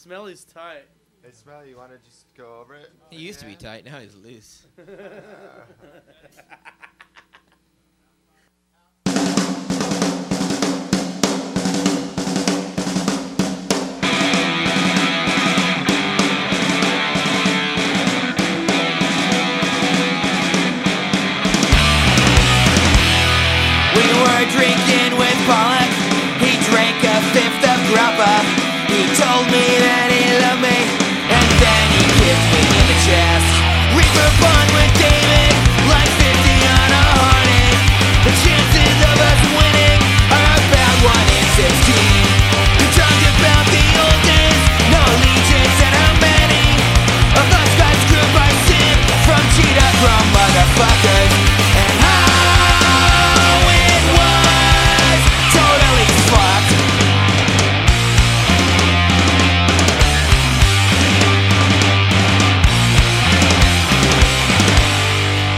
Smelly's tight. Hey, Smelly, you want to just go over it? He used to be tight, now he's loose. We were drinking with Pollock.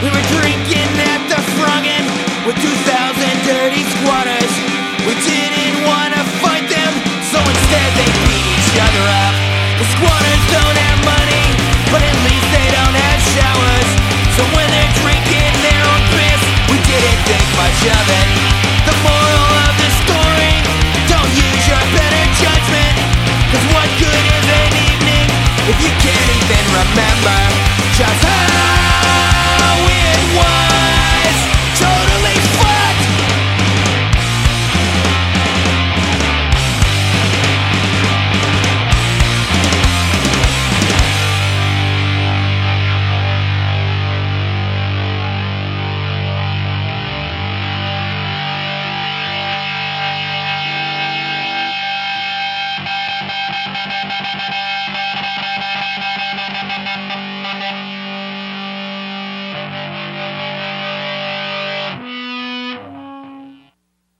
We were drinking at the Frungen with 2,000 dirty squatters. We didn't wanna fight them, so instead they beat each other up. The squatters don't have money, but at least they don't have showers. So when they're drinking their own piss, we didn't think much of it. The moral of the story, don't use your better judgment. Cause what good is an evening if you can't even remember